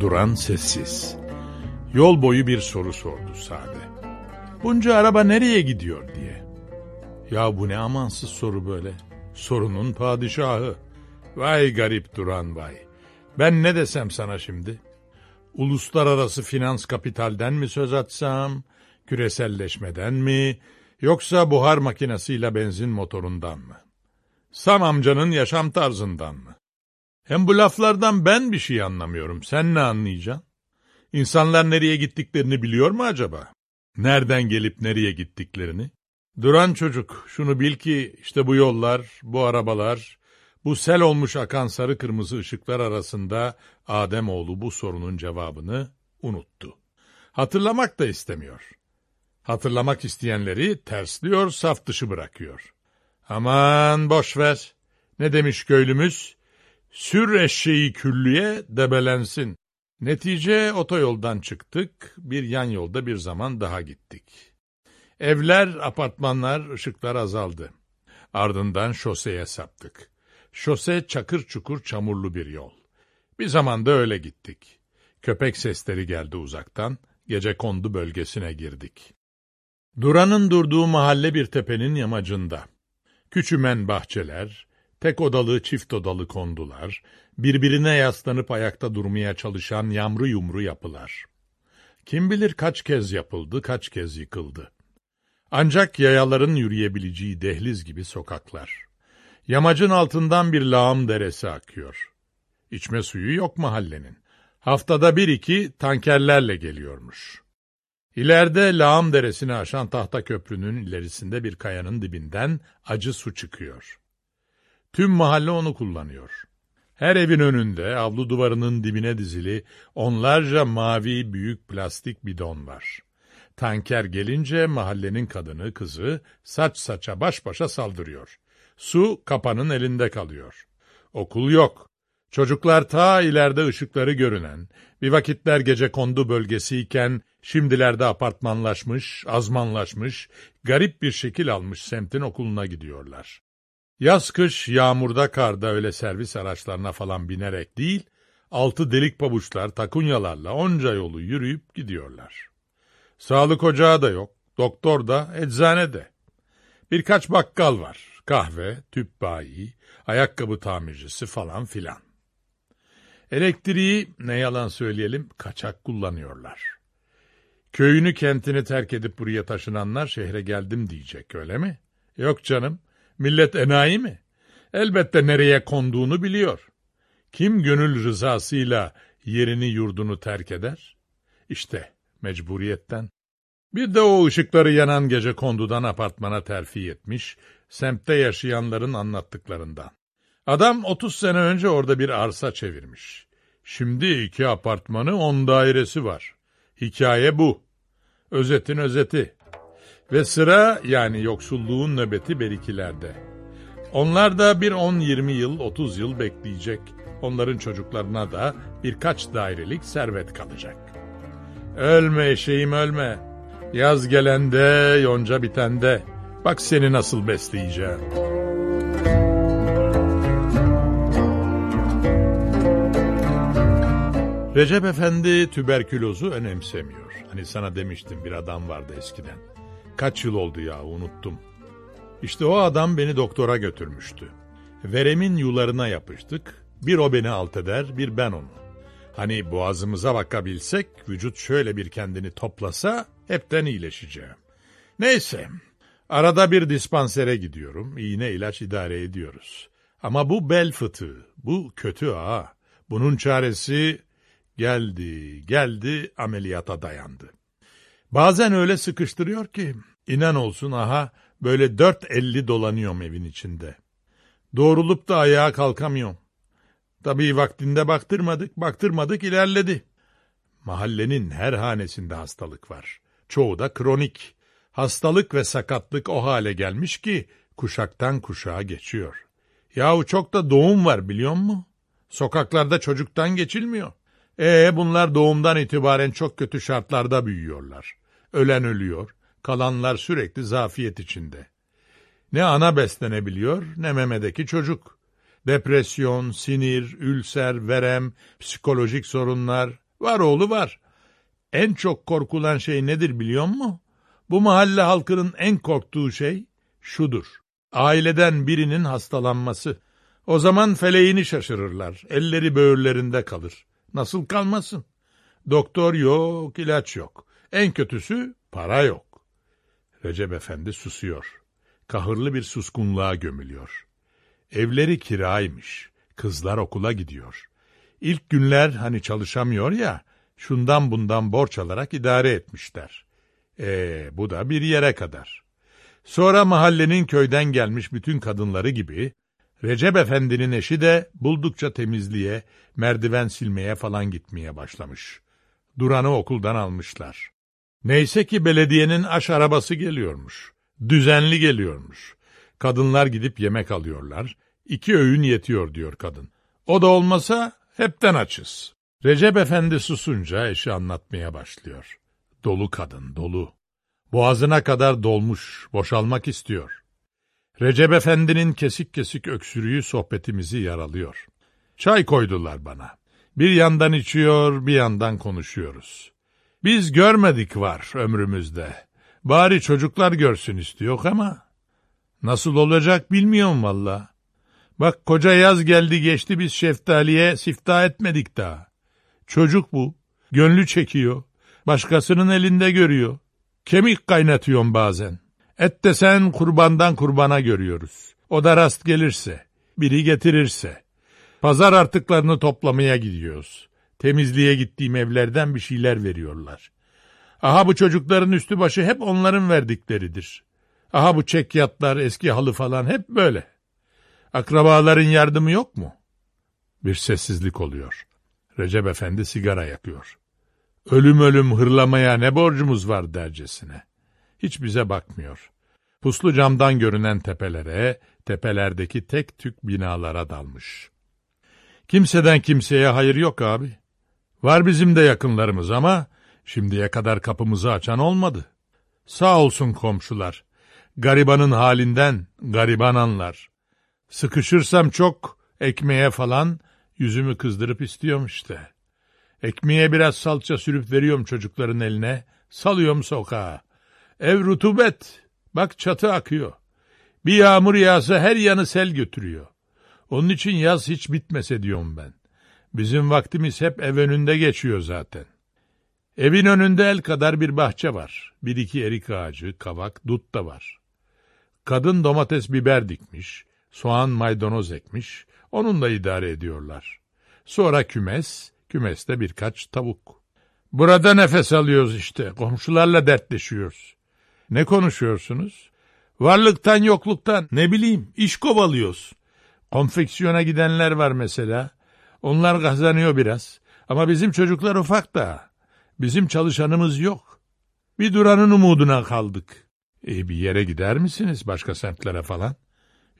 Duran sessiz. Yol boyu bir soru sordu Sade. Bunca araba nereye gidiyor diye. Ya bu ne amansız soru böyle. Sorunun padişahı. Vay garip Duran vay. Ben ne desem sana şimdi? Uluslararası finans kapitalden mi söz açsam? Küreselleşmeden mi? Yoksa buhar makinesiyle benzin motorundan mı? Sam amcanın yaşam tarzından mı? Hem bu laflardan ben bir şey anlamıyorum. Sen ne anlayacaksın? İnsanlar nereye gittiklerini biliyor mu acaba? Nereden gelip nereye gittiklerini? Duran çocuk, şunu bil ki işte bu yollar, bu arabalar, bu sel olmuş akan sarı kırmızı ışıklar arasında Ademoğlu bu sorunun cevabını unuttu. Hatırlamak da istemiyor. Hatırlamak isteyenleri tersliyor, saf dışı bırakıyor. Aman boş ver. Ne demiş köylümüz? Sür eşeği küllüye debelensin. Netice otoyoldan çıktık, bir yan yolda bir zaman daha gittik. Evler, apartmanlar, ışıklar azaldı. Ardından şoseye saptık. Şose çakır çukur çamurlu bir yol. Bir zaman da öyle gittik. Köpek sesleri geldi uzaktan, gece kondu bölgesine girdik. Duran'ın durduğu mahalle bir tepenin yamacında. Küçümen bahçeler, tek odalı çift odalı kondular, birbirine yaslanıp ayakta durmaya çalışan yamru yumru yapılar. Kim bilir kaç kez yapıldı, kaç kez yıkıldı. Ancak yayaların yürüyebileceği dehliz gibi sokaklar. Yamacın altından bir lağım deresi akıyor. İçme suyu yok mahallenin. Haftada bir iki tankerlerle geliyormuş. İleride lağım deresini aşan tahta köprünün ilerisinde bir kayanın dibinden acı su çıkıyor. Tüm mahalle onu kullanıyor. Her evin önünde avlu duvarının dibine dizili onlarca mavi büyük plastik bidon var. Tanker gelince mahallenin kadını kızı saç saça baş başa saldırıyor. Su kapanın elinde kalıyor. Okul yok. Çocuklar ta ileride ışıkları görünen, bir vakitler gece kondu bölgesiyken şimdilerde apartmanlaşmış, azmanlaşmış, garip bir şekil almış semtin okuluna gidiyorlar. Yaz kış yağmurda karda öyle servis araçlarına falan binerek değil, altı delik pabuçlar takunyalarla onca yolu yürüyüp gidiyorlar. Sağlık ocağı da yok, doktor da, eczane de. Birkaç bakkal var, kahve, tüp bayi, ayakkabı tamircisi falan filan. Elektriği ne yalan söyleyelim kaçak kullanıyorlar. Köyünü kentini terk edip buraya taşınanlar şehre geldim diyecek öyle mi? Yok canım millet enayi mi? Elbette nereye konduğunu biliyor. Kim gönül rızasıyla yerini yurdunu terk eder? İşte mecburiyetten. Bir de o ışıkları yanan gece kondudan apartmana terfi etmiş, semtte yaşayanların anlattıklarından. Adam 30 sene önce orada bir arsa çevirmiş. Şimdi iki apartmanı on dairesi var. Hikaye bu. Özetin özeti. Ve sıra yani yoksulluğun nöbeti berikilerde. Onlar da bir 10-20 yıl, 30 yıl bekleyecek. Onların çocuklarına da birkaç dairelik servet kalacak. Ölme eşeğim ölme. Yaz gelende, yonca bitende. Bak seni nasıl besleyeceğim. Recep Efendi tüberkülozu önemsemiyor. Hani sana demiştim bir adam vardı eskiden. Kaç yıl oldu ya unuttum. İşte o adam beni doktora götürmüştü. Veremin yularına yapıştık. Bir o beni alt eder, bir ben onu. Hani boğazımıza bakabilsek, vücut şöyle bir kendini toplasa, hepten iyileşeceğim. Neyse, arada bir dispansere gidiyorum, iğne ilaç idare ediyoruz. Ama bu bel fıtığı, bu kötü ha. Bunun çaresi geldi, geldi, ameliyata dayandı. Bazen öyle sıkıştırıyor ki, inan olsun aha, böyle dört elli dolanıyorum evin içinde. Doğrulup da ayağa kalkamıyorum. Tabii vaktinde baktırmadık, baktırmadık ilerledi. Mahallenin her hanesinde hastalık var. Çoğu da kronik. Hastalık ve sakatlık o hale gelmiş ki kuşaktan kuşağa geçiyor. Yahu çok da doğum var biliyor musun? Sokaklarda çocuktan geçilmiyor. E bunlar doğumdan itibaren çok kötü şartlarda büyüyorlar. Ölen ölüyor, kalanlar sürekli zafiyet içinde. Ne ana beslenebiliyor ne memedeki çocuk. Depresyon, sinir, ülser, verem, psikolojik sorunlar, Var oğlu var. En çok korkulan şey nedir biliyor musun? Bu mahalle halkının en korktuğu şey şudur. Aileden birinin hastalanması. O zaman feleğini şaşırırlar. Elleri böğürlerinde kalır. Nasıl kalmasın? Doktor yok, ilaç yok. En kötüsü para yok. Recep Efendi susuyor. Kahırlı bir suskunluğa gömülüyor. Evleri kiraymış. Kızlar okula gidiyor. İlk günler hani çalışamıyor ya, şundan bundan borç alarak idare etmişler. E bu da bir yere kadar. Sonra mahallenin köyden gelmiş bütün kadınları gibi Recep Efendi'nin eşi de buldukça temizliğe, merdiven silmeye falan gitmeye başlamış. Duran'ı okuldan almışlar. Neyse ki belediyenin aş arabası geliyormuş. Düzenli geliyormuş. Kadınlar gidip yemek alıyorlar. İki öğün yetiyor diyor kadın. O da olmasa hepten açız. Recep Efendi susunca eşi anlatmaya başlıyor. Dolu kadın, dolu. Boğazına kadar dolmuş, boşalmak istiyor. Recep Efendi'nin kesik kesik öksürüğü sohbetimizi yaralıyor. Çay koydular bana. Bir yandan içiyor, bir yandan konuşuyoruz. Biz görmedik var ömrümüzde. Bari çocuklar görsün istiyor ama nasıl olacak bilmiyorum valla. Bak koca yaz geldi geçti biz şeftaliye sifta etmedik daha. Çocuk bu. Gönlü çekiyor. Başkasının elinde görüyor. Kemik kaynatıyorum bazen. Et desen kurbandan kurbana görüyoruz. O da rast gelirse, biri getirirse. Pazar artıklarını toplamaya gidiyoruz. Temizliğe gittiğim evlerden bir şeyler veriyorlar. Aha bu çocukların üstü başı hep onların verdikleridir. Aha bu çekyatlar, eski halı falan hep böyle. Akrabaların yardımı yok mu? Bir sessizlik oluyor. Recep Efendi sigara yakıyor. Ölüm ölüm hırlamaya ne borcumuz var dercesine. Hiç bize bakmıyor. Puslu camdan görünen tepelere, tepelerdeki tek tük binalara dalmış. Kimseden kimseye hayır yok abi. Var bizim de yakınlarımız ama şimdiye kadar kapımızı açan olmadı. Sağ olsun komşular. Garibanın halinden gariban anlar. Sıkışırsam çok ekmeğe falan yüzümü kızdırıp istiyorum işte. Ekmeğe biraz salça sürüp veriyorum çocukların eline, salıyorum sokağa. Ev rutubet, bak çatı akıyor. Bir yağmur yağsa her yanı sel götürüyor. Onun için yaz hiç bitmese diyorum ben. Bizim vaktimiz hep ev önünde geçiyor zaten. Evin önünde el kadar bir bahçe var. Bir iki erik ağacı, kavak, dut da var. Kadın domates biber dikmiş, soğan maydanoz ekmiş, onunla idare ediyorlar. Sonra kümes, kümeste birkaç tavuk. Burada nefes alıyoruz işte, komşularla dertleşiyoruz. Ne konuşuyorsunuz? Varlıktan yokluktan, ne bileyim, iş kovalıyoruz. Konfeksiyona gidenler var mesela. Onlar kazanıyor biraz. Ama bizim çocuklar ufak da. Bizim çalışanımız yok. Bir duranın umuduna kaldık. E bir yere gider misiniz başka semtlere falan?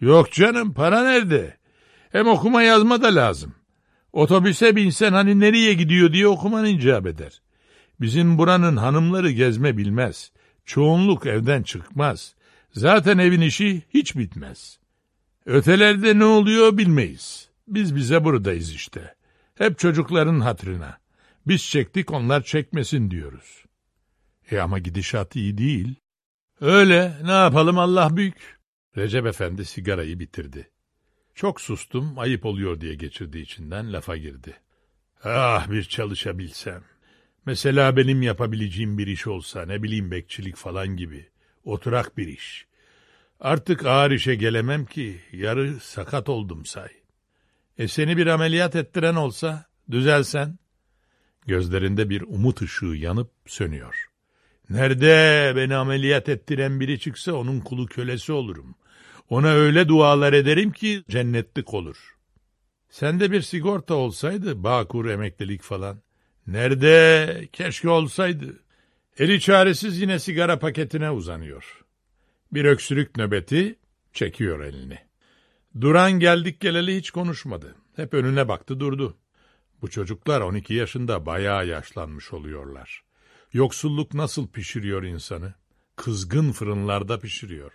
Yok canım para nerede? Hem okuma yazma da lazım. Otobüse binsen hani nereye gidiyor diye okuman icap eder. Bizim buranın hanımları gezme bilmez. Çoğunluk evden çıkmaz. Zaten evin işi hiç bitmez. Ötelerde ne oluyor bilmeyiz. Biz bize buradayız işte. Hep çocukların hatırına. Biz çektik onlar çekmesin diyoruz. E ama gidişat iyi değil. Öyle ne yapalım Allah büyük. Recep Efendi sigarayı bitirdi. Çok sustum, ayıp oluyor diye geçirdiği içinden lafa girdi. Ah bir çalışabilsem. Mesela benim yapabileceğim bir iş olsa, ne bileyim bekçilik falan gibi. Oturak bir iş. Artık ağır işe gelemem ki, yarı sakat oldum say. E seni bir ameliyat ettiren olsa, düzelsen. Gözlerinde bir umut ışığı yanıp sönüyor. Nerede beni ameliyat ettiren biri çıksa onun kulu kölesi olurum. Ona öyle dualar ederim ki cennetlik olur. Sende bir sigorta olsaydı, Bağkur emeklilik falan. Nerede? Keşke olsaydı. Eli çaresiz yine sigara paketine uzanıyor. Bir öksürük nöbeti çekiyor elini. Duran geldik geleli hiç konuşmadı. Hep önüne baktı durdu. Bu çocuklar 12 yaşında bayağı yaşlanmış oluyorlar. Yoksulluk nasıl pişiriyor insanı? Kızgın fırınlarda pişiriyor.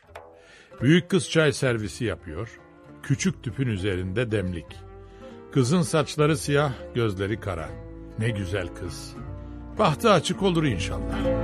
Büyük kız çay servisi yapıyor. Küçük tüpün üzerinde demlik. Kızın saçları siyah, gözleri kara. Ne güzel kız. Bahtı açık olur inşallah.